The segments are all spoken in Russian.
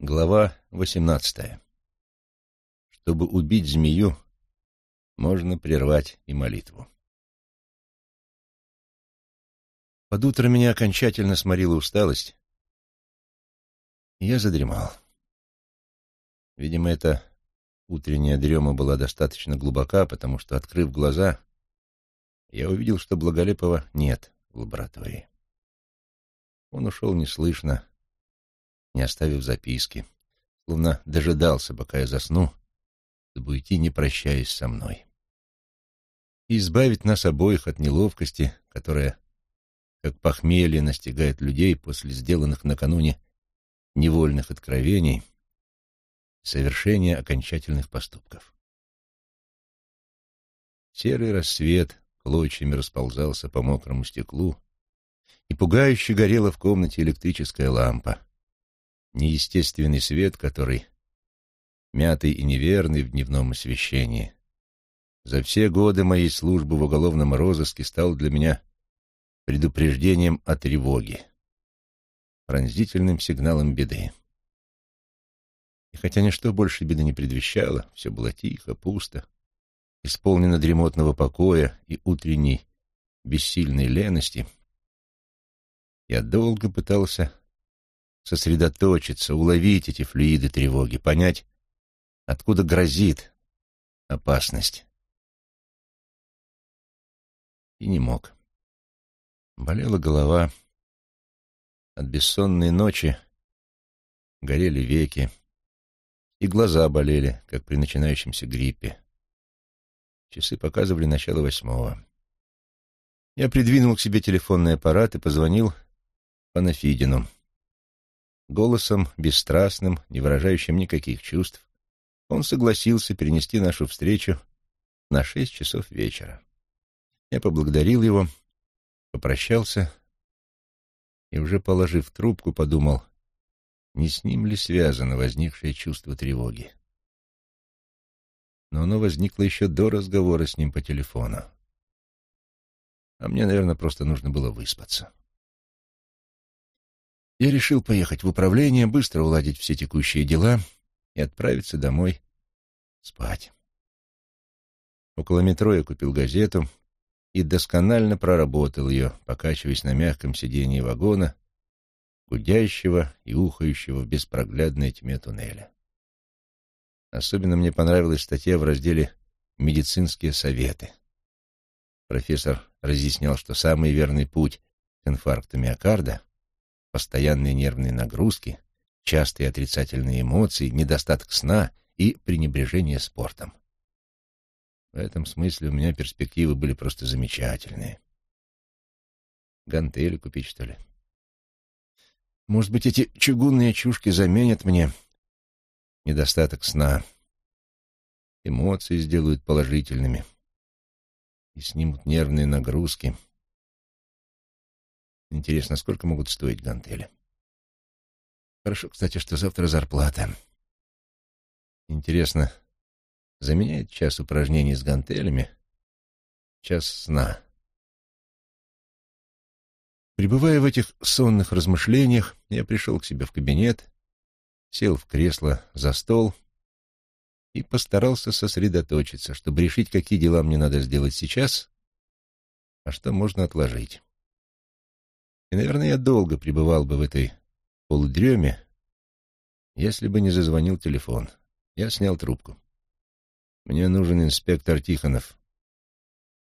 Глава восемнадцатая. Чтобы убить змею, можно прервать и молитву. Под утро меня окончательно сморила усталость, и я задремал. Видимо, эта утренняя дрема была достаточно глубока, потому что, открыв глаза, я увидел, что Благолепова нет в лаборатории. Он ушел неслышно, не оставив записки, словно дожидался, пока я засну, чтобы уйти, не прощаясь со мной. И избавить нас обоих от неловкости, которая, как похмелье, настигает людей после сделанных накануне невольных откровений, совершения окончательных поступков. Серый рассвет клочьями расползался по мокрому стеклу, и пугающе горела в комнате электрическая лампа, неестественный свет, который, мятый и неверный в дневном освещении, за все годы моей службы в уголовном розыске стал для меня предупреждением о тревоге, пронзительным сигналом беды. И хотя ничто больше беды не предвещало, все было тихо, пусто, исполнено дремотного покоя и утренней бессильной лености, я долго пытался сосредоточиться, уловить эти флюиды тревоги, понять, откуда грозит опасность. И не мог. Болела голова. От бессонной ночи горели веки, и глаза болели, как при начинающемся гриппе. Часы показывали начало восьмого. Я придвинул к себе телефонный аппарат и позвонил Панафидину. Голосом, бесстрастным, не выражающим никаких чувств, он согласился перенести нашу встречу на шесть часов вечера. Я поблагодарил его, попрощался и, уже положив трубку, подумал, не с ним ли связано возникшее чувство тревоги. Но оно возникло еще до разговора с ним по телефону. А мне, наверное, просто нужно было выспаться. Я решил поехать в управление, быстро уладить все текущие дела и отправиться домой спать. Около метро я купил газету и досконально проработал ее, покачиваясь на мягком сиденье вагона, гудящего и ухающего в беспроглядной тьме туннеля. Особенно мне понравилась статья в разделе «Медицинские советы». Профессор разъяснял, что самый верный путь к инфаркту миокарда постоянные нервные нагрузки, частые отрицательные эмоции, недостаток сна и пренебрежение спортом. В этом смысле у меня перспективы были просто замечательные. Гантели купить, что ли? Может быть, эти чугунные чушки заменят мне недостаток сна. Эмоции сделают положительными и снимут нервные нагрузки — Интересно, сколько могут стоить гантели? Хорошо, кстати, что завтра зарплата. Интересно, заменяет час упражнений с гантелями час сна? Пребывая в этих сонных размышлениях, я пришел к себе в кабинет, сел в кресло за стол и постарался сосредоточиться, чтобы решить, какие дела мне надо сделать сейчас, а что можно отложить. И, наверное, я долго пребывал бы в этой полудреме, если бы не зазвонил телефон. Я снял трубку. Мне нужен инспектор Тихонов.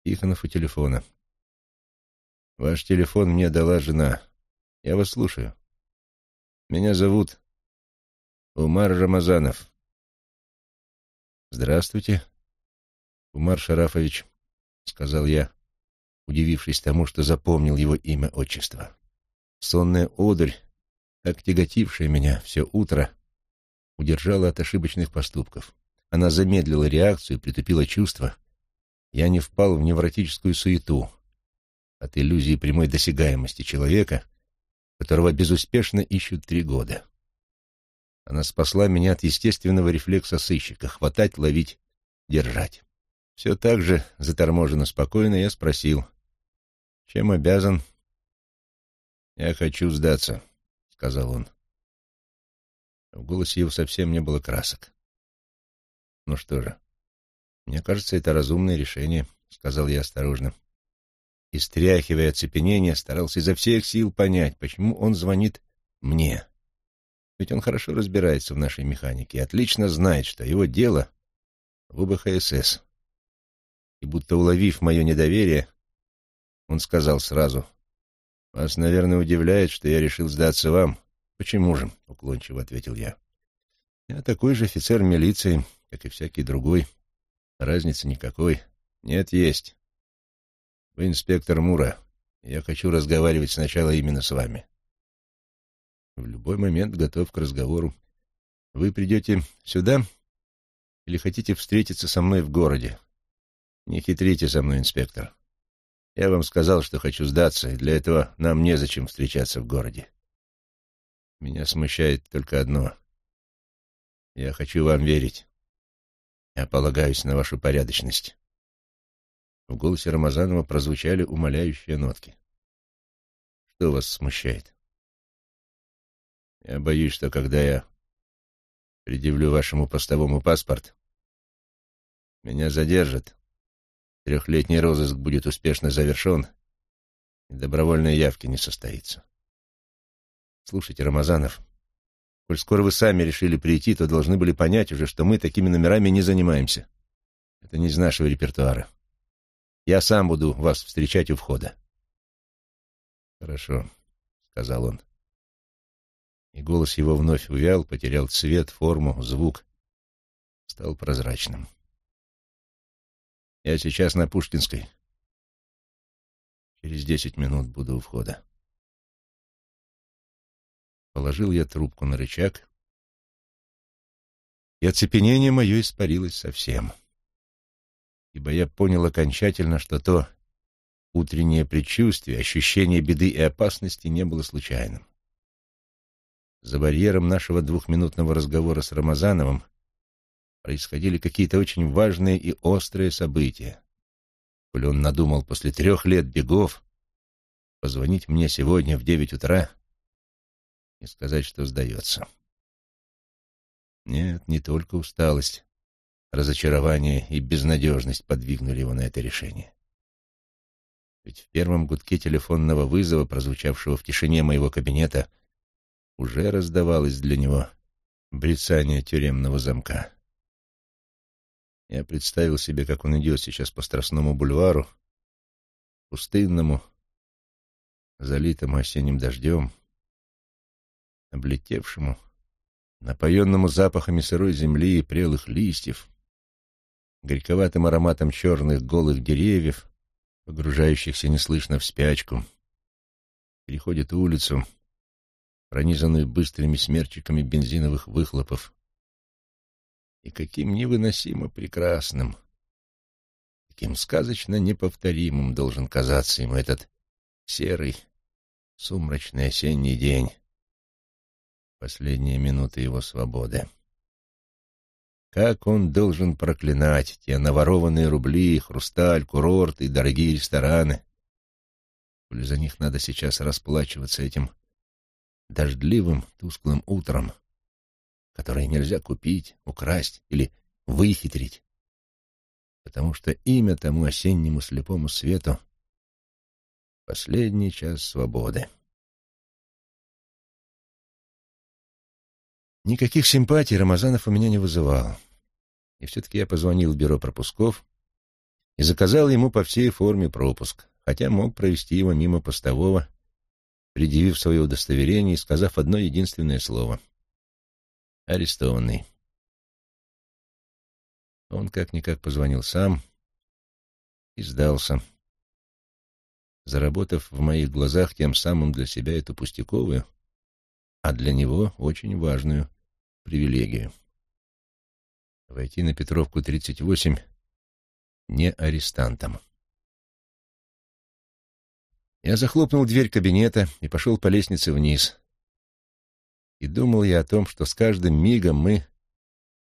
Тихонов у телефона. Ваш телефон мне дала жена. Я вас слушаю. Меня зовут Умар Рамазанов. Здравствуйте, Умар Шарафович, сказал я удивившись тому, что запомнил его имя-отчество. Сонная одурь, так тяготившая меня все утро, удержала от ошибочных поступков. Она замедлила реакцию, притупила чувства. Я не впал в невротическую суету от иллюзии прямой досягаемости человека, которого безуспешно ищут три года. Она спасла меня от естественного рефлекса сыщика — хватать, ловить, держать. Все так же, заторможенно спокойно, я спросил, чем обязан? Я хочу сдаться, сказал он. В голосе его совсем не было красок. «Ну что же, мне кажется, это разумное решение», — сказал я осторожно. И, стряхивая оцепенение, старался изо всех сил понять, почему он звонит мне. Ведь он хорошо разбирается в нашей механике и отлично знает, что его дело в УБХСС. И будто уловив мое недоверие, он сказал сразу, «Вас, наверное, удивляет, что я решил сдаться вам». «Почему же?» — уклончиво ответил я. «Я такой же офицер милиции, как и всякий другой. Разницы никакой. Нет, есть. Вы инспектор Мура. Я хочу разговаривать сначала именно с вами. В любой момент готов к разговору. Вы придете сюда или хотите встретиться со мной в городе? Не хитрите со мной, инспектор. Я вам сказал, что хочу сдаться, и для этого нам незачем встречаться в городе. Меня смущает только одно. Я хочу вам верить. Я полагаюсь на вашу порядочность. В голосе Рамазанова прозвучали умоляющие нотки. Что вас смущает? Я боюсь, что когда я предъявлю вашему постовому паспорт, меня задержат, трехлетний розыск будет успешно завершен, и добровольной явки не состоится. Слушайте, Рамазанов, коль скоро вы сами решили прийти, то должны были понять уже, что мы такими номерами не занимаемся. Это не из нашего репертуара. Я сам буду вас встречать у входа. Хорошо, сказал он и голос его вновь увял, потерял цвет, форму, звук, стал прозрачным. «Я сейчас на Пушкинской. Через десять минут буду у входа». Положил я трубку на рычаг, и оцепенение мое испарилось совсем, ибо я понял окончательно, что то утреннее предчувствие, ощущение беды и опасности не было случайным. За барьером нашего двухминутного разговора с Рамазановым происходили какие-то очень важные и острые события. Коль он надумал после трех лет бегов позвонить мне сегодня в девять утра и сказать, что сдается. Нет, не только усталость, разочарование и безнадежность подвигнули его на это решение. Ведь в первом гудке телефонного вызова, прозвучавшего в тишине моего кабинета, — уже раздавалось для него брецание тюремного замка. Я представил себе, как он идет сейчас по Страстному бульвару, пустынному, залитому осенним дождем, облетевшему, напоенному запахами сырой земли и прелых листьев, горьковатым ароматом черных голых деревьев, погружающихся неслышно в спячку, переходит улицу, пронизанную быстрыми смерчиками бензиновых выхлопов. И каким невыносимо прекрасным, каким сказочно неповторимым должен казаться ему этот серый, сумрачный осенний день, последние минуты его свободы. Как он должен проклинать те наворованные рубли, хрусталь, курорты и дорогие рестораны, коли за них надо сейчас расплачиваться этим дождливым, тусклым утром, которое нельзя купить, украсть или выхитрить, потому что имя тому осеннему слепому свету — последний час свободы. Никаких симпатий Рамазанов у меня не вызывал, и все-таки я позвонил в бюро пропусков и заказал ему по всей форме пропуск, хотя мог провести его мимо постового предъявив свое удостоверение и сказав одно единственное слово. «Арестованный». Он как-никак позвонил сам и сдался, заработав в моих глазах тем самым для себя эту пустяковую, а для него очень важную привилегию. Войти на Петровку 38 не арестантом. Я захлопнул дверь кабинета и пошел по лестнице вниз. И думал я о том, что с каждым мигом мы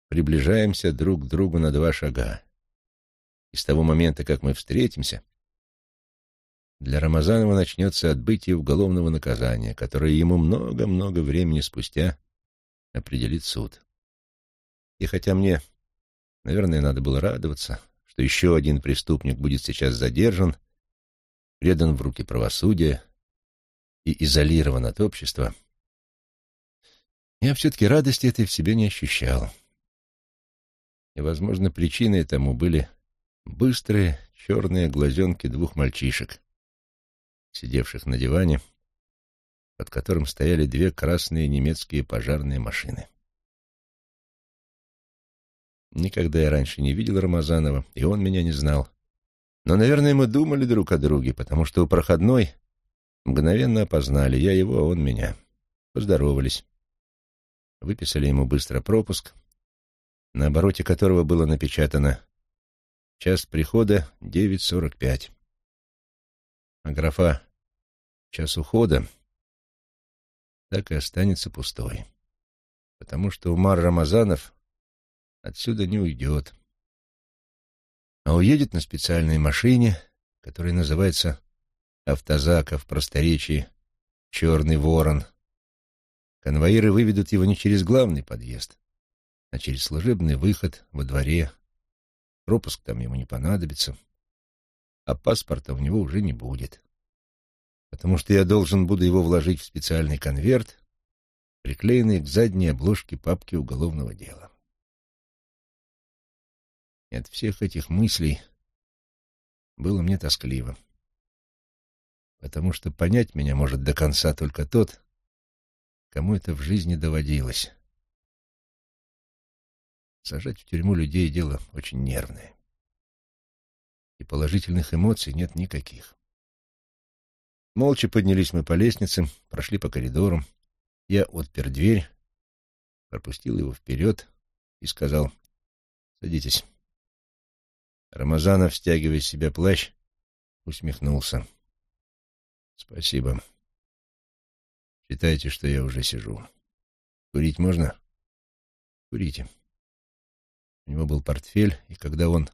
приближаемся друг к другу на два шага. И с того момента, как мы встретимся, для Рамазанова начнется отбытие уголовного наказания, которое ему много-много времени спустя определит суд. И хотя мне, наверное, надо было радоваться, что еще один преступник будет сейчас задержан, предан в руки правосудия и изолирован от общества, я все-таки радости этой в себе не ощущал. И, возможно, причиной тому были быстрые черные глазенки двух мальчишек, сидевших на диване, под которым стояли две красные немецкие пожарные машины. Никогда я раньше не видел Рамазанова, и он меня не знал. Но, наверное, мы думали друг о друге, потому что у проходной мгновенно опознали я его, а он меня. Поздоровались. Выписали ему быстро пропуск, на обороте которого было напечатано «Час прихода 9.45». А графа «Час ухода» так и останется пустой, потому что Умар Рамазанов отсюда не уйдет, а уедет на специальной машине, которая называется «Автозака» в просторечии «Черный ворон», Конвоиры выведут его не через главный подъезд, а через служебный выход во дворе. Пропуск там ему не понадобится, а паспорта у него уже не будет, потому что я должен буду его вложить в специальный конверт, приклеенный к задней обложке папки уголовного дела. И от всех этих мыслей было мне тоскливо, потому что понять меня может до конца только тот, Кому это в жизни доводилось? Сажать в тюрьму людей — дело очень нервное. И положительных эмоций нет никаких. Молча поднялись мы по лестнице, прошли по коридорам. Я отпер дверь, пропустил его вперед и сказал «Садитесь». Рамазанов, стягивая с себя плащ, усмехнулся. «Спасибо». Считайте, что я уже сижу. Курить можно? Курите. У него был портфель, и когда он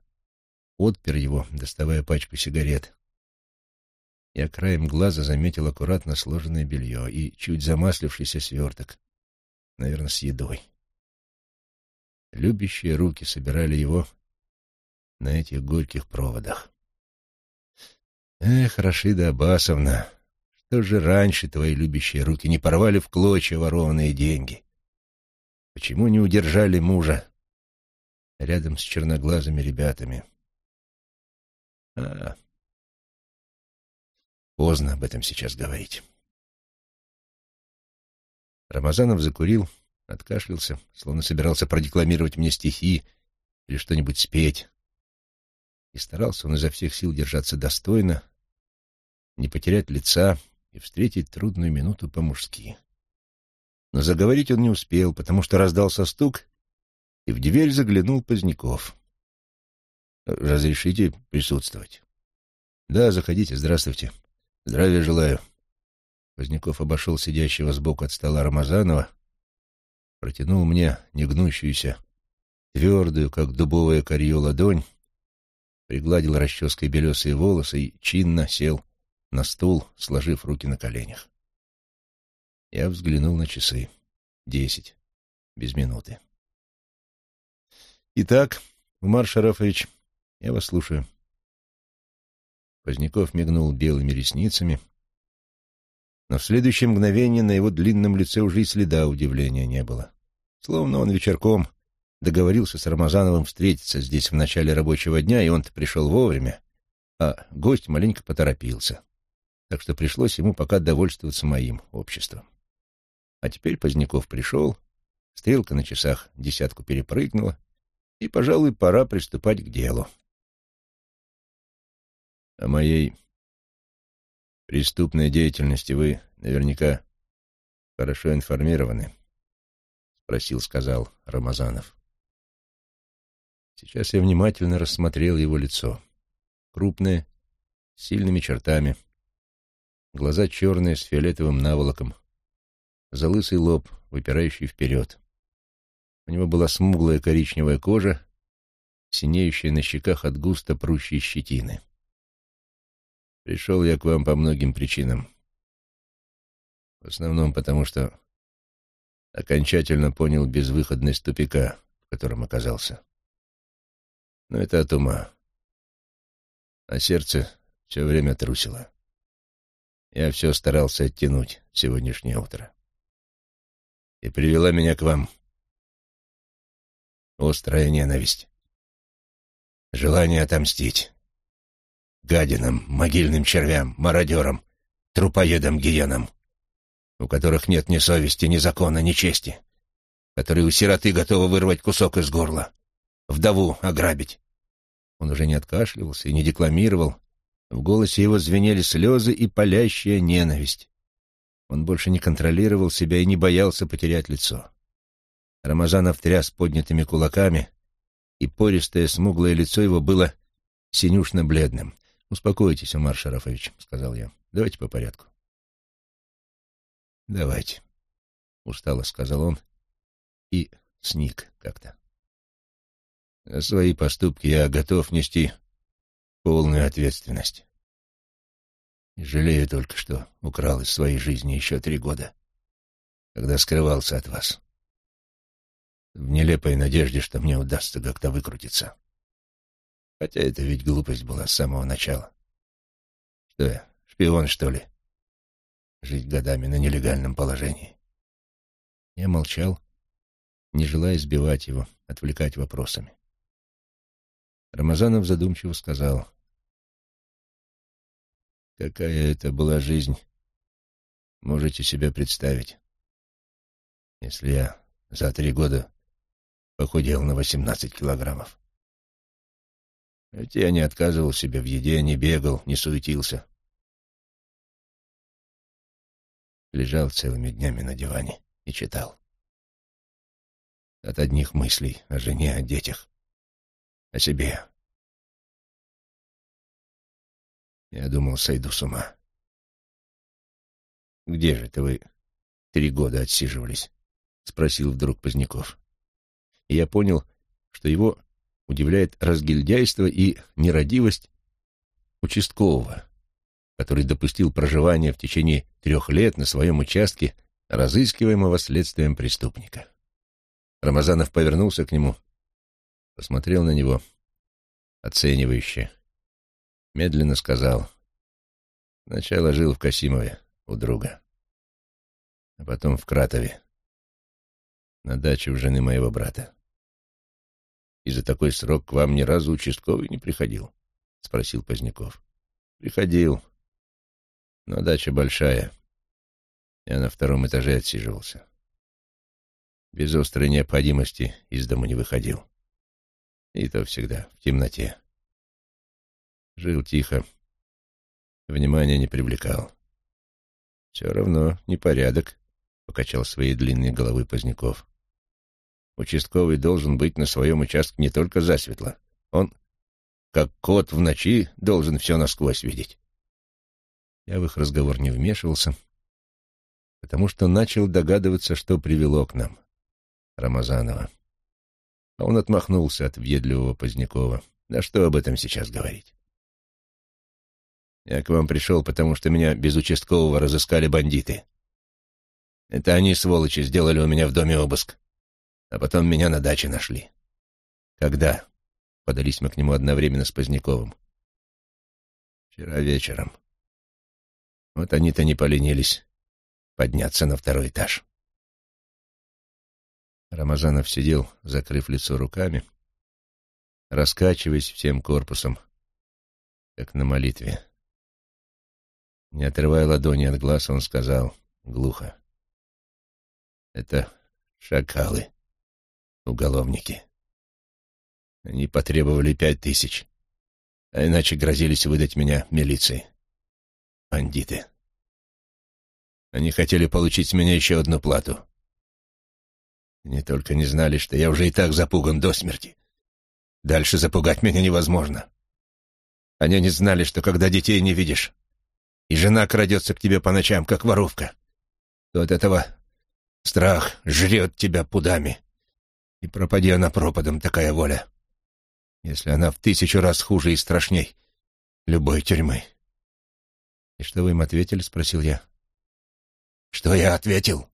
отпер его, доставая пачку сигарет, я краем глаза заметил аккуратно сложенное белье и чуть замаслившийся сверток, наверное, с едой. Любящие руки собирали его на этих горьких проводах. Эх, Рашида Абасовна, что же раньше твои любящие руки не порвали в клочья ворованные деньги? Почему не удержали мужа рядом с черноглазыми ребятами? А, поздно об этом сейчас говорить. Рамазанов закурил, откашлялся, словно собирался продекламировать мне стихи или что-нибудь спеть. И старался он изо всех сил держаться достойно, не потерять лица, и встретить трудную минуту по-мужски. Но заговорить он не успел, потому что раздался стук, и в дверь заглянул Поздняков. «Разрешите присутствовать?» «Да, заходите, здравствуйте. Здравия желаю». Поздняков обошел сидящего сбоку от стола Рамазанова, протянул мне негнущуюся, твердую, как дубовая корье, ладонь, пригладил расческой белесые волосы и чинно сел на стул, сложив руки на коленях. Я взглянул на часы. Десять. Без минуты. «Итак, Умар Шарафович, я вас слушаю». Поздняков мигнул белыми ресницами, но в следующее мгновение на его длинном лице уже и следа удивления не было. Словно он вечерком договорился с Рамазановым встретиться здесь в начале рабочего дня, и он-то пришел вовремя, а гость маленько поторопился так что пришлось ему пока довольствоваться моим обществом. А теперь Поздняков пришел, стрелка на часах десятку перепрыгнула, и, пожалуй, пора приступать к делу. О моей преступной деятельности вы наверняка хорошо информированы, — спросил, сказал Рамазанов. Сейчас я внимательно рассмотрел его лицо. Крупное, с сильными чертами, глаза черные с фиолетовым наволоком, залысый лоб, выпирающий вперед. У него была смуглая коричневая кожа, синеющая на щеках от густо прущей щетины. Пришел я к вам по многим причинам. В основном потому, что окончательно понял безвыходность тупика, в котором оказался. Но это от ума. А сердце все время трусило. Я все старался оттянуть сегодняшнее утро. И привела меня к вам острая ненависть. Желание отомстить. Гадинам, могильным червям, мародерам, трупоедам, гиенам, у которых нет ни совести, ни закона, ни чести, которые у сироты готовы вырвать кусок из горла, вдову ограбить. Он уже не откашливался и не декламировал. В голосе его звенели слезы и палящая ненависть. Он больше не контролировал себя и не боялся потерять лицо. Рамазанов тряс поднятыми кулаками, и пористое смуглое лицо его было синюшно-бледным. «Успокойтесь, Умар Шарафович», — сказал я. «Давайте по порядку». «Давайте», — устало сказал он и сник как-то. За свои поступки я готов нести полную ответственность. И жалею только, что украл из своей жизни еще три года, когда скрывался от вас. В нелепой надежде, что мне удастся как-то выкрутиться. Хотя это ведь глупость была с самого начала. Что я, шпион, что ли? Жить годами на нелегальном положении. Я молчал, не желая сбивать его, отвлекать вопросами. Рамазанов задумчиво сказал. «Какая это была жизнь, можете себе представить, если я за три года похудел на восемнадцать килограммов. Ведь я не отказывал себе в еде, не бегал, не суетился. Лежал целыми днями на диване и читал. От одних мыслей о жене, о детях, о себе. Я думал, сойду с ума. «Где же это вы три года отсиживались?» — спросил вдруг Поздняков. И я понял, что его удивляет разгильдяйство и нерадивость участкового, который допустил проживание в течение трех лет на своем участке разыскиваемого следствием преступника. Рамазанов повернулся к нему, посмотрел на него оценивающе, медленно сказал. Сначала жил в Касимове у друга, а потом в Кратове, на даче у жены моего брата. И за такой срок к вам ни разу участковый не приходил? — спросил Поздняков. — Приходил. Но дача большая. Я на втором этаже отсиживался. Без острой необходимости из дома не выходил. И то всегда в темноте. Жил тихо. Внимания не привлекал. Все равно непорядок, — покачал своей длинной головой Поздняков. Участковый должен быть на своем участке не только засветло. Он, как кот в ночи, должен все насквозь видеть. Я в их разговор не вмешивался, потому что начал догадываться, что привело к нам Рамазанова. А он отмахнулся от въедливого Позднякова. Да что об этом сейчас говорить? Я к вам пришел, потому что меня без участкового разыскали бандиты. Это они, сволочи, сделали у меня в доме обыск а потом меня на даче нашли. Когда? Подались мы к нему одновременно с Поздняковым. Вчера вечером. Вот они-то не поленились подняться на второй этаж. Рамазанов сидел, закрыв лицо руками, раскачиваясь всем корпусом, как на молитве. Не отрывая ладони от глаз, он сказал глухо. «Это шакалы уголовники. Они потребовали пять тысяч, а иначе грозились выдать меня милиции. Бандиты. Они хотели получить с меня еще одну плату. Они только не знали, что я уже и так запуган до смерти. Дальше запугать меня невозможно. Они не знали, что когда детей не видишь, и жена крадется к тебе по ночам, как воровка, то от этого страх жрет тебя пудами. И пропади она пропадом, такая воля. Если она в тысячу раз хуже и страшней любой тюрьмы. — И что вы им ответили? — спросил я. — Что я ответил?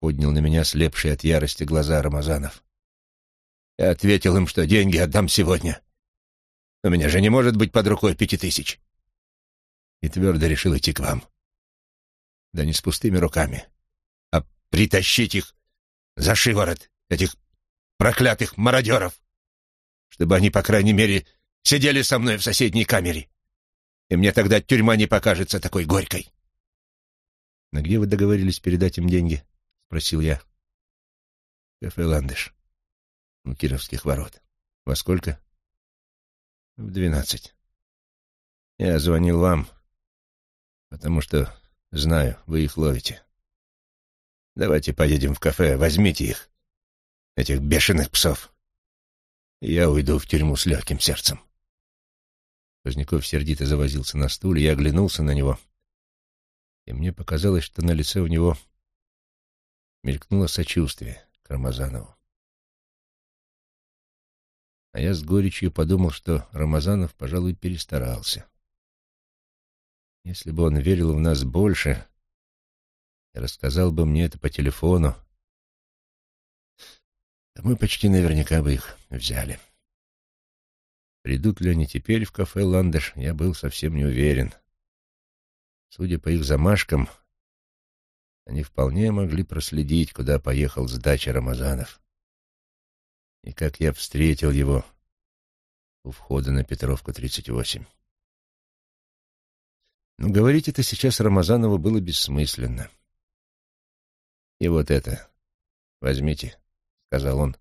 поднял на меня слепшие от ярости глаза Рамазанов. Я ответил им, что деньги отдам сегодня. У меня же не может быть под рукой пяти тысяч. И твердо решил идти к вам. Да не с пустыми руками, а притащить их за шиворот, этих проклятых мародеров, чтобы они, по крайней мере, сидели со мной в соседней камере. И мне тогда тюрьма не покажется такой горькой. — На где вы договорились передать им деньги? — спросил я. — Кафе «Ландыш» у Кировских ворот. — Во сколько? — В двенадцать. Я звонил вам, потому что знаю, вы их ловите. Давайте поедем в кафе, возьмите их, этих бешеных псов. Я уйду в тюрьму с легким сердцем. Поздняков сердито завозился на стуле, я оглянулся на него, и мне показалось, что на лице у него мелькнуло сочувствие к Рамазанову. А я с горечью подумал, что Рамазанов, пожалуй, перестарался. Если бы он верил в нас больше рассказал бы мне это по телефону, то мы почти наверняка бы их взяли. Придут ли они теперь в кафе «Ландыш», я был совсем не уверен. Судя по их замашкам, они вполне могли проследить, куда поехал с дачи Рамазанов. И как я встретил его у входа на Петровку, 38. Но говорить это сейчас Рамазанову было бессмысленно. «И вот это. Возьмите», — сказал он,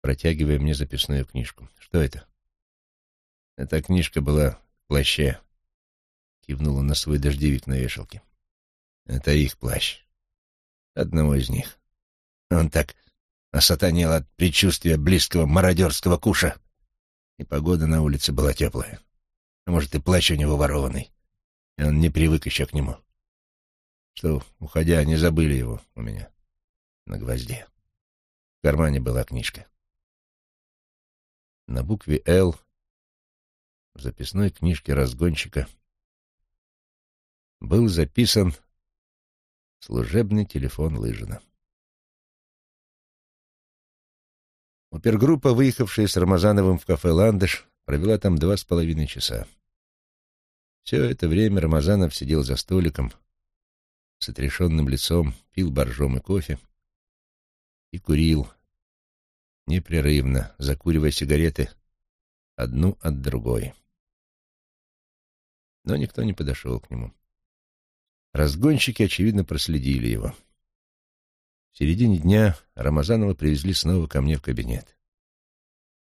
протягивая мне записную книжку. «Что это?» Эта книжка была в плаще. Кивнула на свой дождевик на вешалке. Это их плащ. Одного из них. Он так осатанел от предчувствия близкого мародерского куша. И погода на улице была теплая. А может, и плащ у него ворованный. И он не привык еще к нему. Что, уходя, не забыли его у меня на гвозде. В кармане была книжка. На букве «Л» в записной книжке разгонщика был записан служебный телефон Лыжина. Опергруппа, выехавшая с Рамазановым в кафе «Ландыш», провела там два с половиной часа. Все это время Рамазанов сидел за столиком с отрешенным лицом, пил боржом и кофе и курил, непрерывно закуривая сигареты одну от другой но никто не подошел к нему. Разгонщики, очевидно, проследили его. В середине дня Рамазанова привезли снова ко мне в кабинет.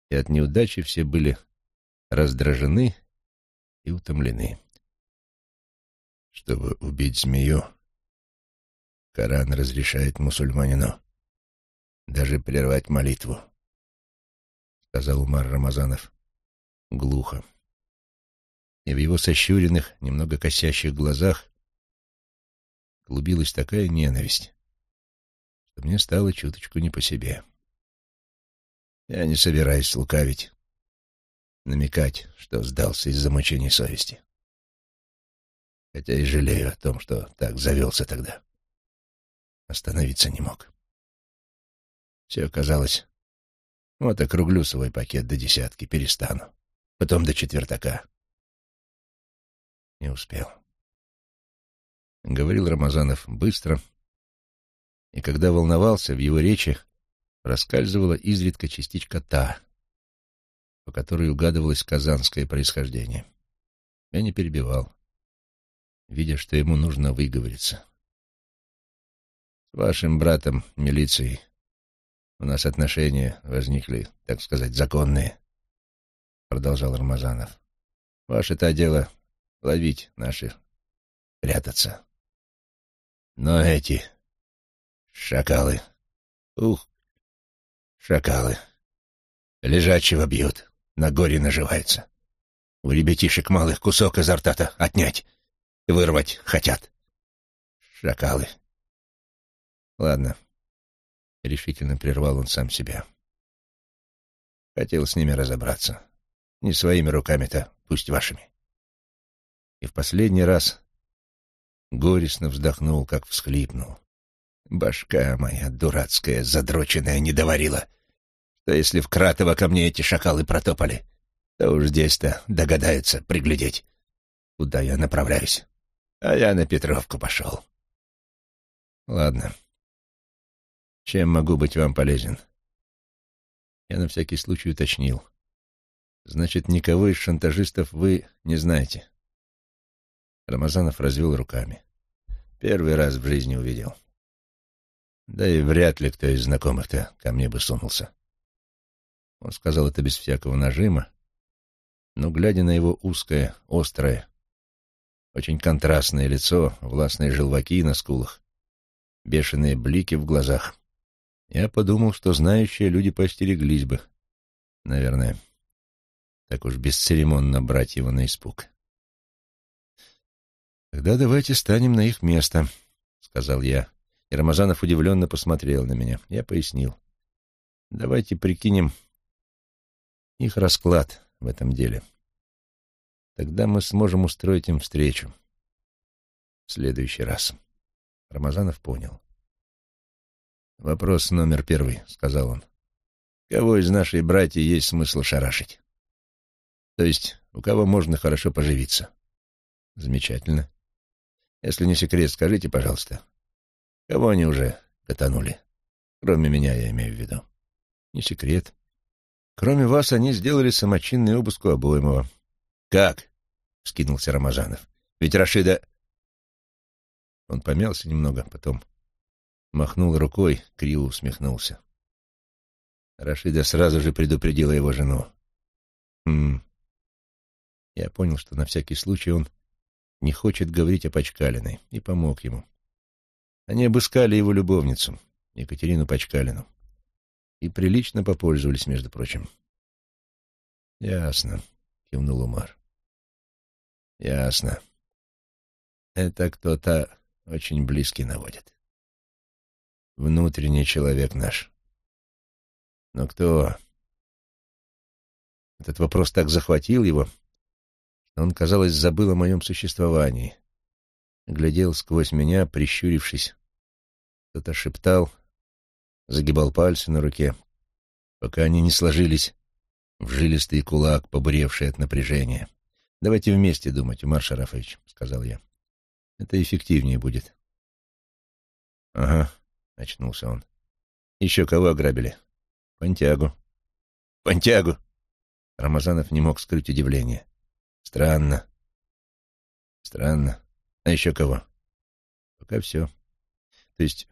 И от неудачи все были раздражены и утомлены. Чтобы убить змею, Коран разрешает мусульманину даже прервать молитву, — сказал Умар Рамазанов глухо и в его сощуренных, немного косящих глазах клубилась такая ненависть, что мне стало чуточку не по себе. Я не собираюсь лукавить, намекать, что сдался из-за мучений совести. Хотя и жалею о том, что так завелся тогда. Остановиться не мог. Все оказалось... Вот округлю свой пакет до десятки, перестану. Потом до четвертака. Не успел. Говорил Рамазанов быстро, и когда волновался, в его речи проскальзывала изредка частичка «та», по которой угадывалось казанское происхождение. Я не перебивал, видя, что ему нужно выговориться. «С вашим братом, милицией, у нас отношения возникли, так сказать, законные», — продолжал Рамазанов. «Ваше-то дело ловить наши, прятаться. Но эти шакалы, ух, шакалы, лежачего бьют, на горе наживаются. У ребятишек малых кусок изо рта отнять вырвать хотят. Шакалы. Ладно, решительно прервал он сам себя. Хотел с ними разобраться. Не своими руками-то, пусть вашими и в последний раз горестно вздохнул, как всхлипнул. Башка моя дурацкая, задроченная, не доварила. Что если в Кратово ко мне эти шакалы протопали, то уж здесь-то догадаются приглядеть, куда я направляюсь. А я на Петровку пошел. Ладно. Чем могу быть вам полезен? Я на всякий случай уточнил. Значит, никого из шантажистов вы не знаете? Рамазанов развел руками. Первый раз в жизни увидел. Да и вряд ли кто из знакомых-то ко мне бы сунулся. Он сказал это без всякого нажима, но, глядя на его узкое, острое, очень контрастное лицо, властные желваки на скулах, бешеные блики в глазах, я подумал, что знающие люди постереглись бы, наверное, так уж бесцеремонно брать его на испуг. «Тогда давайте станем на их место», — сказал я. И Рамазанов удивленно посмотрел на меня. Я пояснил. «Давайте прикинем их расклад в этом деле. Тогда мы сможем устроить им встречу. В следующий раз». Рамазанов понял. «Вопрос номер первый», — сказал он. «Кого из нашей братьев есть смысл шарашить? То есть, у кого можно хорошо поживиться?» «Замечательно. Если не секрет, скажите, пожалуйста, кого они уже катанули? Кроме меня, я имею в виду. Не секрет. Кроме вас, они сделали самочинный обыск у обоимого. Как? — вскинулся Рамазанов. Ведь Рашида... Он помялся немного, потом махнул рукой, криво усмехнулся. Рашида сразу же предупредила его жену. Хм. Я понял, что на всякий случай он не хочет говорить о Пачкалиной, и помог ему. Они обыскали его любовницу, Екатерину Пачкалину, и прилично попользовались, между прочим. «Ясно», — кивнул Умар. «Ясно. Это кто-то очень близкий наводит. Внутренний человек наш. Но кто...» Этот вопрос так захватил его, он, казалось, забыл о моем существовании. Глядел сквозь меня, прищурившись. Кто-то шептал, загибал пальцы на руке, пока они не сложились в жилистый кулак, побуревший от напряжения. «Давайте вместе думать, Умар Шарафович», — сказал я. «Это эффективнее будет». «Ага», — очнулся он. «Еще кого ограбили?» «Понтягу». «Понтягу!» Рамазанов не мог скрыть удивление. Странно. Странно. А еще кого? Пока все. То есть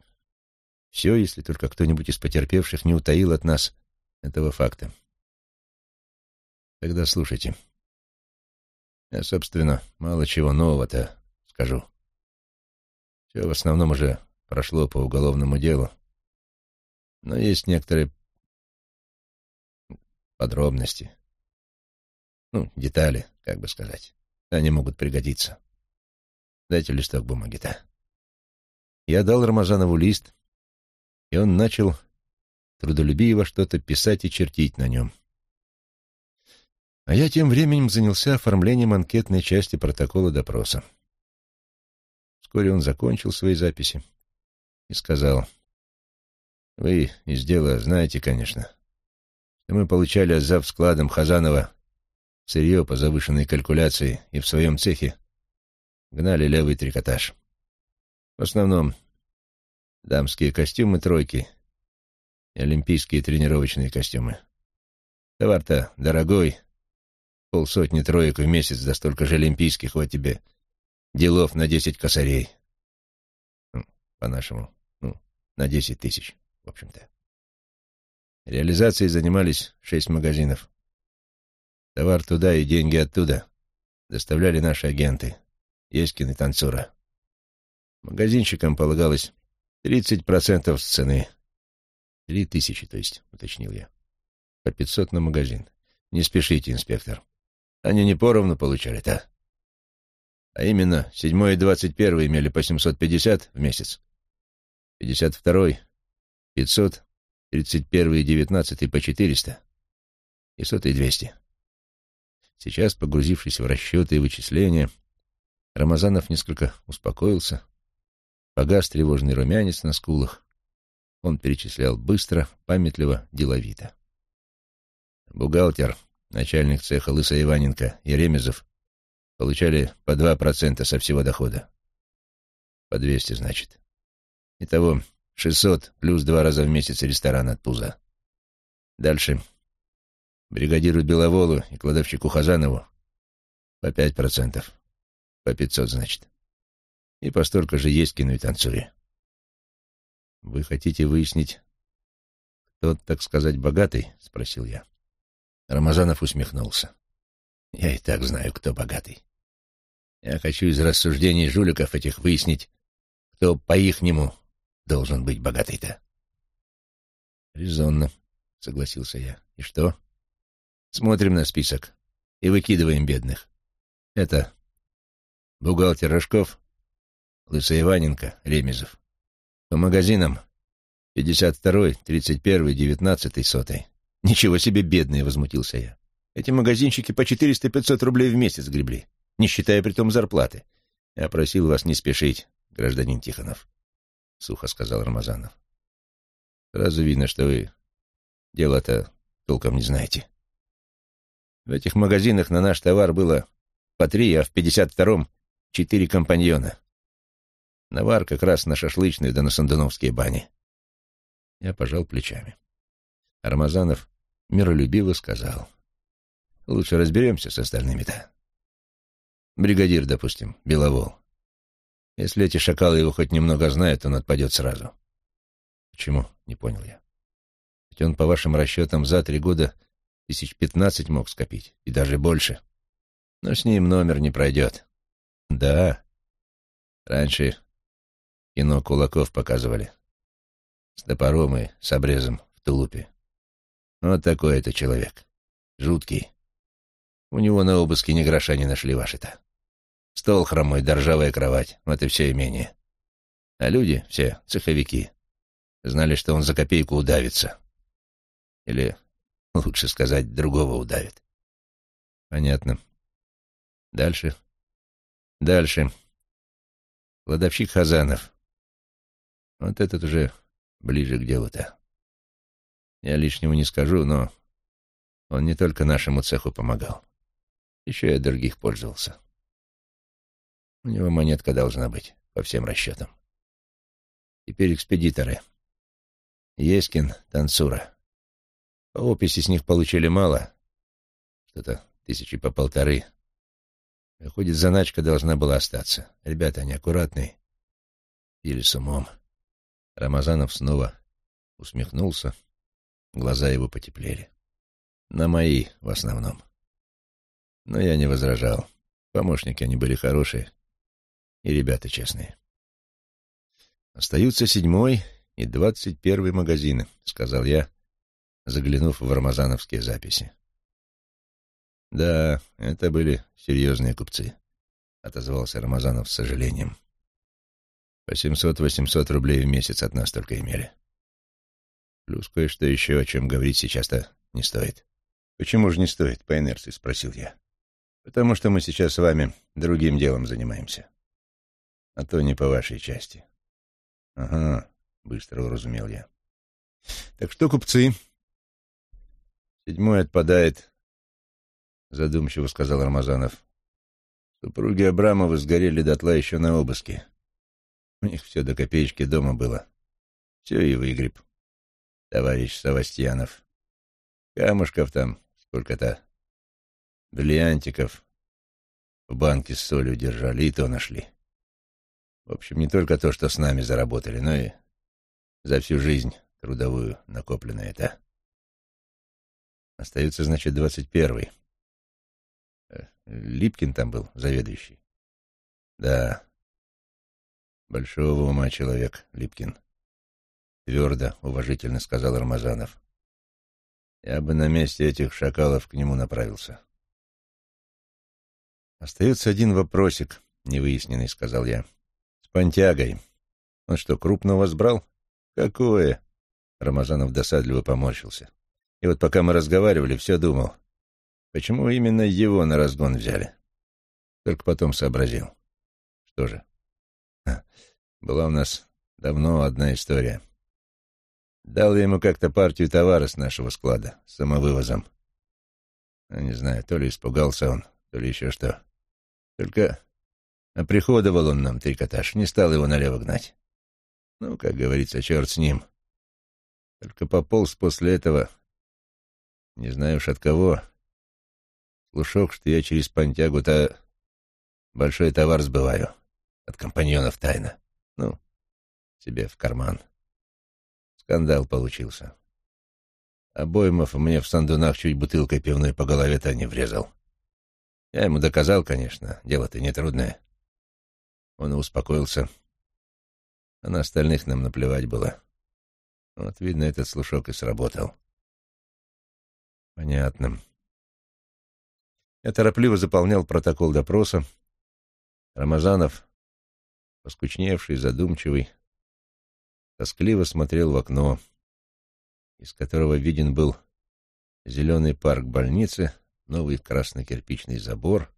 все, если только кто-нибудь из потерпевших не утаил от нас этого факта. Тогда слушайте. Я, собственно, мало чего нового-то скажу. Все в основном уже прошло по уголовному делу. Но есть некоторые подробности. Ну, детали, как бы сказать. Они могут пригодиться. Дайте листок бумаги-то. Я дал Рамазанову лист, и он начал трудолюбиво что-то писать и чертить на нем. А я тем временем занялся оформлением анкетной части протокола допроса. Вскоре он закончил свои записи и сказал, «Вы из дела знаете, конечно, что мы получали за складом Хазанова сырье по завышенной калькуляции и в своем цехе гнали левый трикотаж. В основном дамские костюмы тройки и олимпийские тренировочные костюмы. Товар-то дорогой, полсотни троек в месяц, да столько же олимпийских, вот тебе делов на десять косарей. Ну, по-нашему, ну, на десять тысяч, в общем-то. Реализацией занимались шесть магазинов. Товар туда и деньги оттуда доставляли наши агенты, Ескин и Танцура. Магазинщикам полагалось тридцать процентов с цены. Три тысячи, то есть, уточнил я. По пятьсот на магазин. Не спешите, инспектор. Они не поровну получали-то. А именно, седьмой и двадцать первый имели по семьсот пятьдесят в месяц. Пятьдесят второй — пятьсот, тридцать первый и девятнадцатый по четыреста. И сотый — двести. Сейчас, погрузившись в расчеты и вычисления, Рамазанов несколько успокоился, Погас тревожный румянец на скулах. Он перечислял быстро, памятливо, деловито. Бухгалтер, начальник цеха Лысая Иваненко и Ремезов получали по два процента со всего дохода. По двести, значит. Итого шестьсот плюс два раза в месяц ресторан от пуза. Дальше бригадиру Беловолу и кладовщику Хазанову по пять процентов. По пятьсот, значит. И по же есть танцуя. «Вы хотите выяснить, кто, так сказать, богатый?» — спросил я. Рамазанов усмехнулся. «Я и так знаю, кто богатый. Я хочу из рассуждений жуликов этих выяснить, кто по-ихнему должен быть богатый-то». «Резонно», — согласился я. «И что?» «Смотрим на список и выкидываем бедных. Это бухгалтер Рожков, Лысый Иваненко, Ремезов. По магазинам 52-й, 31-й, 19-й, сотый. Ничего себе бедные, возмутился я. Эти магазинщики по 400-500 рублей в месяц гребли, не считая при том зарплаты. Я просил вас не спешить, гражданин Тихонов, — сухо сказал Рамазанов. Сразу видно, что вы дело-то толком не знаете. В этих магазинах на наш товар было по три, а в 52-м — четыре компаньона. Навар как раз на шашлычную да на сандуновские бани. Я пожал плечами. Армазанов миролюбиво сказал. Лучше разберемся с остальными-то. Бригадир, допустим, Беловол. Если эти шакалы его хоть немного знают, он отпадет сразу. Почему? Не понял я. Ведь он, по вашим расчетам, за три года тысяч пятнадцать мог скопить, и даже больше. Но с ним номер не пройдет. Да. Раньше Кино кулаков показывали. С топором и с обрезом в тулупе. Вот такой это человек. Жуткий. У него на обыске ни гроша не нашли ваши-то. Стол хромой, да ржавая кровать. Вот и все имение. А люди, все, цеховики, знали, что он за копейку удавится. Или, лучше сказать, другого удавит. Понятно. Дальше. Дальше. Кладовщик Хазанов. Вот этот уже ближе к делу-то. Я лишнего не скажу, но он не только нашему цеху помогал. Еще и других пользовался. У него монетка должна быть, по всем расчетам. Теперь экспедиторы. Ескин, Танцура. По описи с них получили мало. Что-то тысячи по полторы. Выходит, заначка должна была остаться. Ребята, они аккуратные. Или с умом. Рамазанов снова усмехнулся, глаза его потеплели. На мои в основном. Но я не возражал. Помощники они были хорошие и ребята честные. Остаются седьмой и двадцать первый магазины, сказал я, заглянув в рамазановские записи. Да, это были серьезные купцы, отозвался Рамазанов с сожалением. По семьсот-восемьсот рублей в месяц от нас только имели. Плюс кое-что еще, о чем говорить сейчас-то не стоит. «Почему же не стоит?» — по инерции спросил я. «Потому что мы сейчас с вами другим делом занимаемся. А то не по вашей части». «Ага», — быстро уразумел я. «Так что, купцы?» «Седьмой отпадает», — задумчиво сказал Рамазанов. «Супруги Абрамовы сгорели дотла еще на обыске. У них все до копеечки дома было. Все и выгреб, товарищ Савастьянов. Камушков там сколько-то, бриллиантиков в банке с солью держали, и то нашли. В общем, не только то, что с нами заработали, но и за всю жизнь трудовую накопленное это. Остается, значит, двадцать первый. Э, Липкин там был заведующий. Да, Большого ума человек, Липкин. Твердо, уважительно сказал Рамазанов. Я бы на месте этих шакалов к нему направился. Остается один вопросик, невыясненный, сказал я. С Понтягой. Он что, крупно вас брал? Какое? Рамазанов досадливо поморщился. И вот пока мы разговаривали, все думал, почему именно его на разгон взяли. Только потом сообразил. Что же, Была у нас давно одна история. Дал я ему как-то партию товара с нашего склада, с самовывозом. А не знаю, то ли испугался он, то ли еще что. Только оприходовал он нам трикотаж, не стал его налево гнать. Ну, как говорится, черт с ним. Только пополз после этого, не знаю уж от кого, слушок, что я через Понтягу-то большой товар сбываю от компаньонов тайно. Ну, себе в карман. Скандал получился. Обоймов мне в сандунах чуть бутылкой пивной по голове-то не врезал. Я ему доказал, конечно, дело-то нетрудное. Он успокоился. А на остальных нам наплевать было. Вот, видно, этот слушок и сработал. Понятно. Я торопливо заполнял протокол допроса. Рамазанов, поскучневший, задумчивый, тоскливо смотрел в окно, из которого виден был зеленый парк больницы, новый красный кирпичный забор,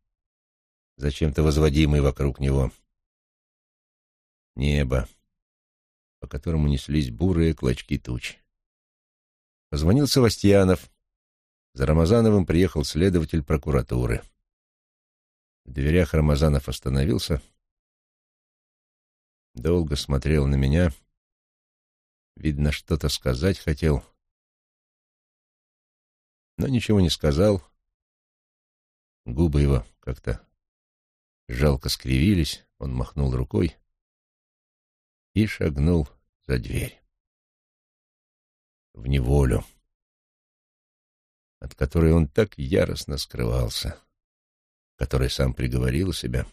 зачем-то возводимый вокруг него, небо, по которому неслись бурые клочки туч. Позвонил Савастьянов. За Рамазановым приехал следователь прокуратуры. В дверях Рамазанов остановился, долго смотрел на меня, видно, что-то сказать хотел, но ничего не сказал. Губы его как-то жалко скривились, он махнул рукой и шагнул за дверь. В неволю, от которой он так яростно скрывался, которой сам приговорил себя,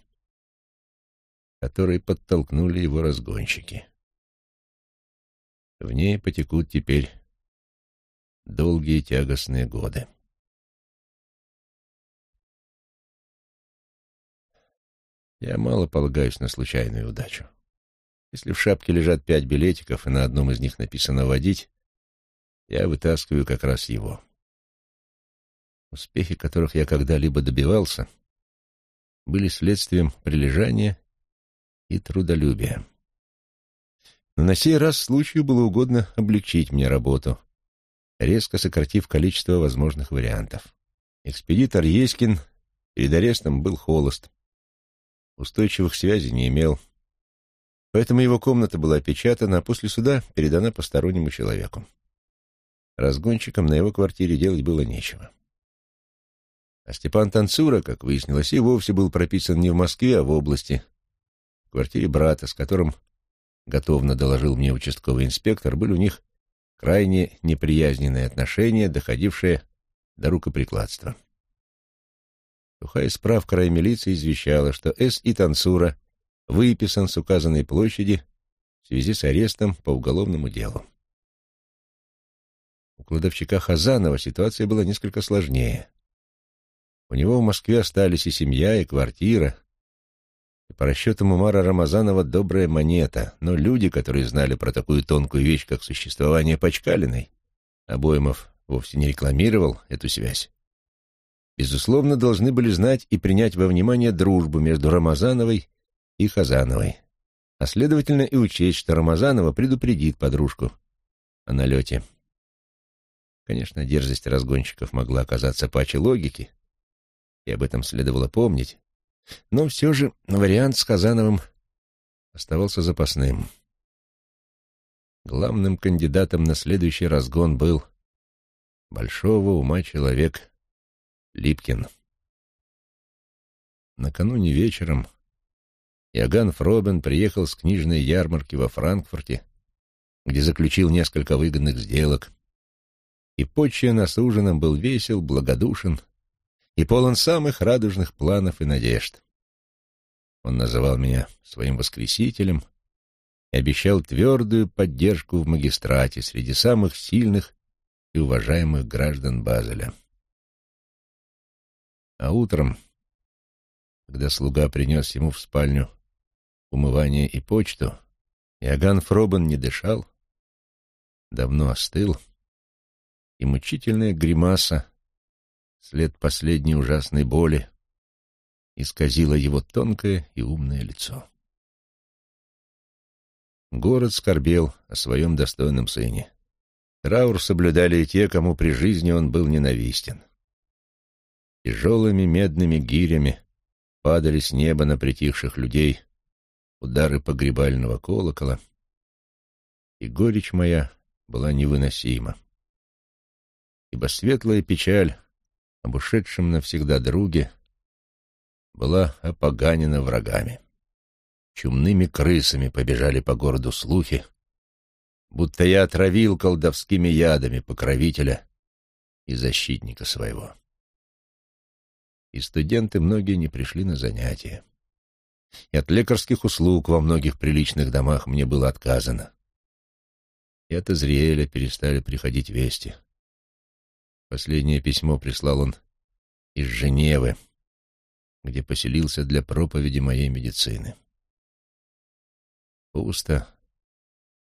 которой подтолкнули его разгонщики. В ней потекут теперь долгие тягостные годы. Я мало полагаюсь на случайную удачу. Если в шапке лежат пять билетиков, и на одном из них написано «водить», я вытаскиваю как раз его. Успехи, которых я когда-либо добивался, были следствием прилежания и трудолюбия. Но на сей раз случаю было угодно облегчить мне работу, резко сократив количество возможных вариантов. Экспедитор Ескин перед арестом был холост, устойчивых связей не имел, Поэтому его комната была опечатана, а после суда передана постороннему человеку. Разгонщикам на его квартире делать было нечего. А Степан Танцура, как выяснилось, и вовсе был прописан не в Москве, а в области. В квартире брата, с которым, готовно доложил мне участковый инспектор, были у них крайне неприязненные отношения, доходившие до рукоприкладства. Сухая справка раймилиции извещала, что С. и Танцура — выписан с указанной площади в связи с арестом по уголовному делу. У кладовщика Хазанова ситуация была несколько сложнее. У него в Москве остались и семья, и квартира, по расчетам Умара Рамазанова добрая монета, но люди, которые знали про такую тонкую вещь, как существование Почкалиной, Обоймов вовсе не рекламировал эту связь, безусловно, должны были знать и принять во внимание дружбу между Рамазановой и Хазановой, а следовательно и учесть, что Рамазанова предупредит подружку о налете. Конечно, дерзость разгонщиков могла оказаться паче логики, и об этом следовало помнить, но все же вариант с Хазановым оставался запасным. Главным кандидатом на следующий разгон был большого ума человек Липкин. Накануне вечером Иоганн Фробен приехал с книжной ярмарки во Франкфурте, где заключил несколько выгодных сделок. И, почая нас ужином, был весел, благодушен и полон самых радужных планов и надежд. Он называл меня своим воскресителем и обещал твердую поддержку в магистрате среди самых сильных и уважаемых граждан Базеля. А утром, когда слуга принес ему в спальню умывание и почту, Иоганн Фробен не дышал, давно остыл, и мучительная гримаса, след последней ужасной боли, исказила его тонкое и умное лицо. Город скорбел о своем достойном сыне. Траур соблюдали и те, кому при жизни он был ненавистен. Тяжелыми медными гирями падали с неба на притихших людей удары погребального колокола, и горечь моя была невыносима, ибо светлая печаль об ушедшем навсегда друге была опоганена врагами. Чумными крысами побежали по городу слухи, будто я отравил колдовскими ядами покровителя и защитника своего. И студенты многие не пришли на занятия. И от лекарских услуг во многих приличных домах мне было отказано. И от Израиля перестали приходить вести. Последнее письмо прислал он из Женевы, где поселился для проповеди моей медицины. Пусто,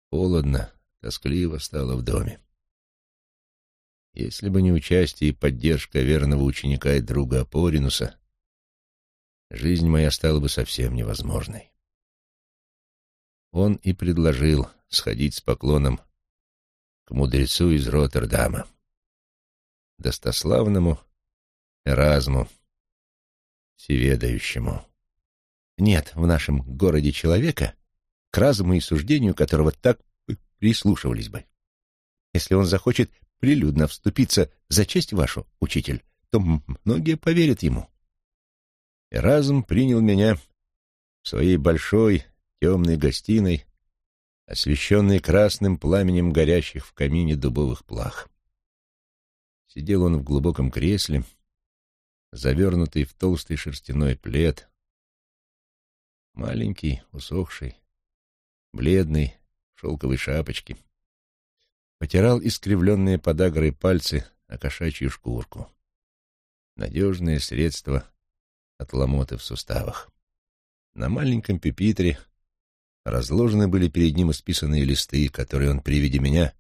холодно, тоскливо стало в доме. Если бы не участие и поддержка верного ученика и друга Апоринуса, жизнь моя стала бы совсем невозможной. Он и предложил сходить с поклоном к мудрецу из Роттердама, достославному Эразму, всеведающему. Нет в нашем городе человека, к разуму и суждению которого так прислушивались бы. Если он захочет прилюдно вступиться за честь вашу, учитель, то многие поверят ему. И разум принял меня в своей большой темной гостиной, освещенной красным пламенем горящих в камине дубовых плах. Сидел он в глубоком кресле, завернутый в толстый шерстяной плед, маленький, усохший, бледный, в шелковой шапочке, потирал искривленные подагрой пальцы о кошачью шкурку. Надежное средство от ломоты в суставах. На маленьком пюпитре разложены были перед ним исписанные листы, которые он при виде меня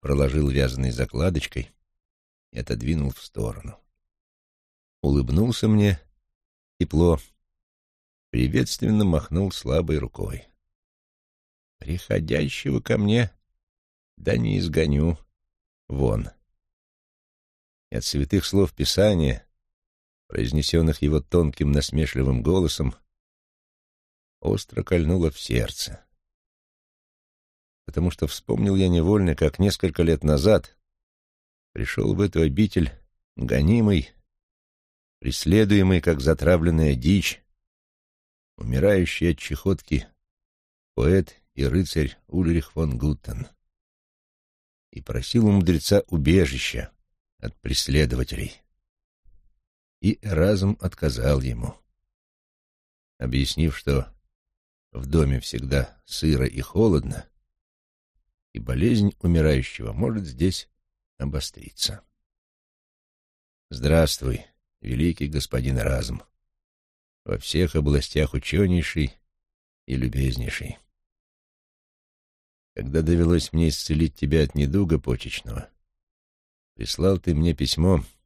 проложил вязаной закладочкой и отодвинул в сторону. Улыбнулся мне тепло, приветственно махнул слабой рукой. «Приходящего ко мне, да не изгоню, вон». И от святых слов Писания произнесенных его тонким насмешливым голосом, остро кольнуло в сердце. Потому что вспомнил я невольно, как несколько лет назад пришел в эту обитель гонимый, преследуемый, как затравленная дичь, умирающий от чехотки поэт и рыцарь Ульрих фон Гуттен, и просил у мудреца убежища от преследователей. И разум отказал ему, объяснив, что в доме всегда сыро и холодно, и болезнь умирающего может здесь обостриться. Здравствуй, великий господин разум, во всех областях ученейший и любезнейший. Когда довелось мне исцелить тебя от недуга почечного, прислал ты мне письмо —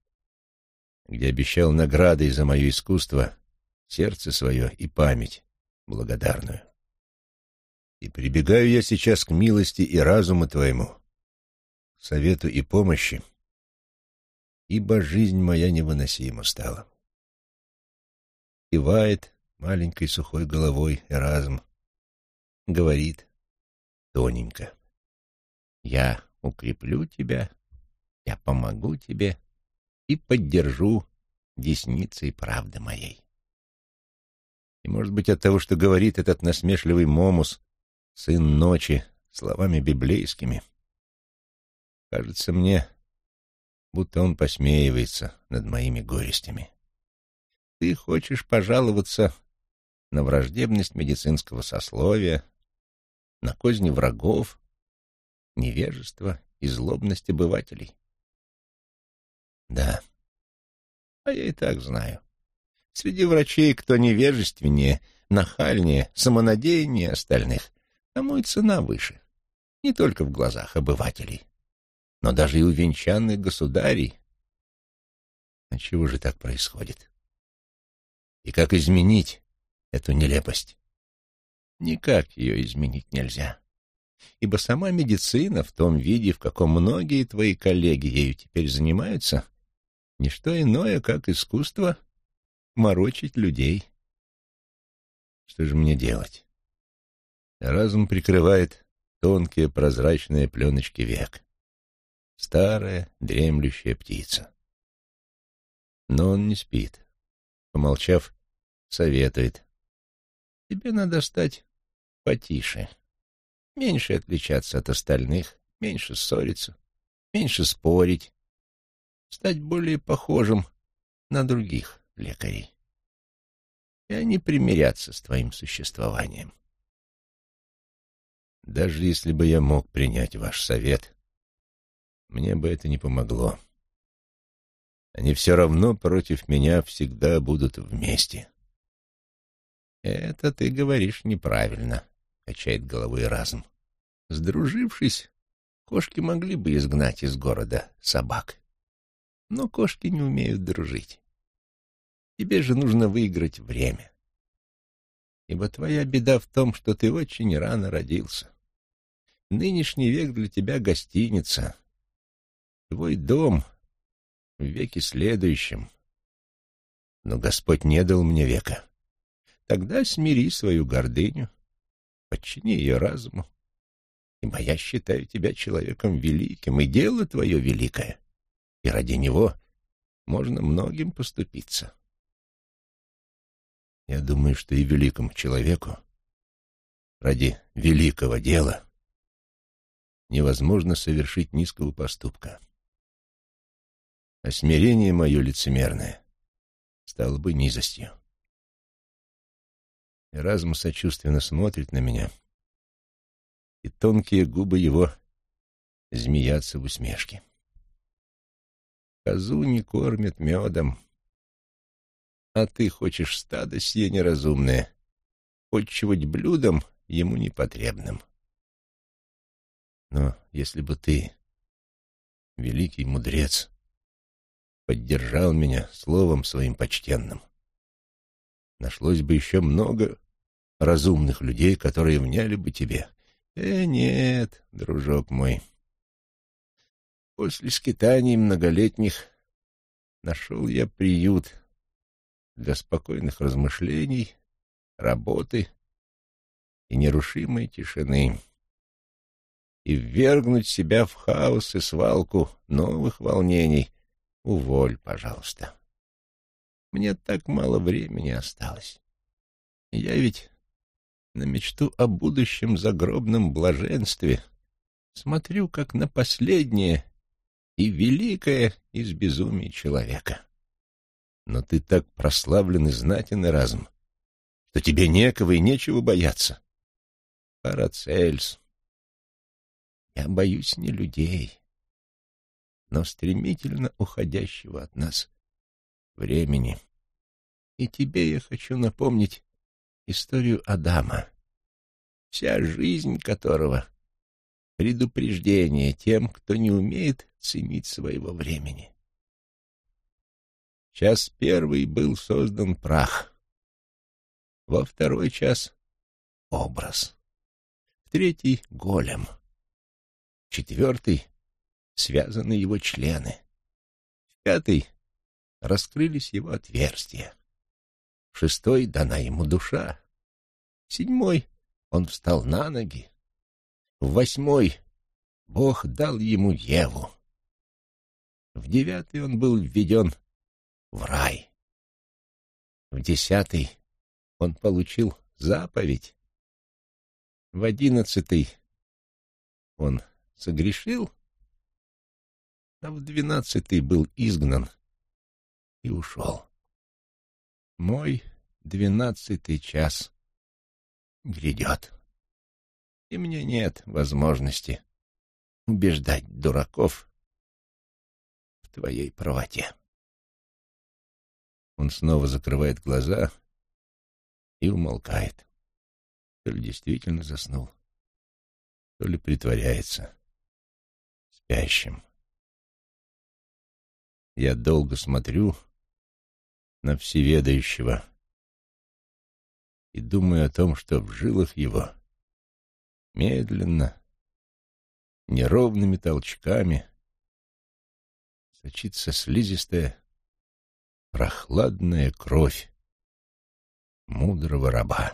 где обещал наградой за мое искусство сердце свое и память благодарную. И прибегаю я сейчас к милости и разуму твоему, совету и помощи, ибо жизнь моя невыносима стала. Кивает маленькой сухой головой разум, говорит тоненько, «Я укреплю тебя, я помогу тебе, и поддержу десницей правды моей. И, может быть, от того, что говорит этот насмешливый Момус, сын ночи, словами библейскими, кажется мне, будто он посмеивается над моими горестями. Ты хочешь пожаловаться на враждебность медицинского сословия, на козни врагов, невежество и злобность обывателей. Да. А я и так знаю. Среди врачей кто невежественнее, нахальнее, самонадеяннее остальных, тому и цена выше. Не только в глазах обывателей, но даже и у венчанных государей. А чего же так происходит? И как изменить эту нелепость? Никак ее изменить нельзя. ибо сама медицина в том виде, в каком многие твои коллеги ею теперь занимаются, не что иное, как искусство морочить людей. Что же мне делать? Разум прикрывает тонкие прозрачные пленочки век. Старая дремлющая птица. Но он не спит. Помолчав, советует. Тебе надо стать потише, меньше отличаться от остальных, меньше ссориться, меньше спорить, стать более похожим на других лекарей. И они примирятся с твоим существованием. Даже если бы я мог принять ваш совет, мне бы это не помогло. Они все равно против меня всегда будут вместе. «Это ты говоришь неправильно», — качает головой разум. «Сдружившись, кошки могли бы изгнать из города собак. Но кошки не умеют дружить. Тебе же нужно выиграть время. Ибо твоя беда в том, что ты очень рано родился. Нынешний век для тебя гостиница. Твой дом в веке следующем. Но Господь не дал мне века. Тогда смири свою гордыню, подчини ее разуму, ибо я считаю тебя человеком великим, и дело твое великое, и ради него можно многим поступиться. Я думаю, что и великому человеку ради великого дела невозможно совершить низкого поступка. А смирение мое лицемерное стало бы низостью. Эразм сочувственно смотрит на меня, и тонкие губы его змеятся в усмешке. Козу не кормят медом, а ты хочешь стадо сие неразумное, почивать блюдом ему непотребным. Но если бы ты, великий мудрец, поддержал меня словом своим почтенным, нашлось бы еще много разумных людей, которые вняли бы тебе. Э, нет, дружок мой. После скитаний многолетних нашел я приют для спокойных размышлений, работы и нерушимой тишины. И ввергнуть себя в хаос и свалку новых волнений уволь, пожалуйста. Мне так мало времени осталось. Я ведь на мечту о будущем загробном блаженстве смотрю как на последнее и великое из безумий человека. Но ты так прославлен и знатен и разум, что тебе некого и нечего бояться. Парацельс. Я боюсь не людей, но стремительно уходящего от нас времени. И тебе я хочу напомнить историю Адама, вся жизнь которого — предупреждение тем, кто не умеет ценить своего времени. Час первый был создан прах, во второй час — образ, в третий — голем, четвертый — связаны его члены, в пятый — раскрылись его отверстия, в шестой дана ему душа. В седьмой он встал на ноги. В восьмой Бог дал ему Еву. В девятый он был введен в рай. В десятый он получил заповедь. В одиннадцатый он согрешил, а в двенадцатый был изгнан и ушел. Мой двенадцатый час грядет, и мне нет возможности убеждать дураков в твоей правоте. Он снова закрывает глаза и умолкает. То ли действительно заснул, то ли притворяется спящим. Я долго смотрю на всеведающего и думаю о том, что в жилах его медленно, неровными толчками сочится слизистая, прохладная кровь мудрого раба.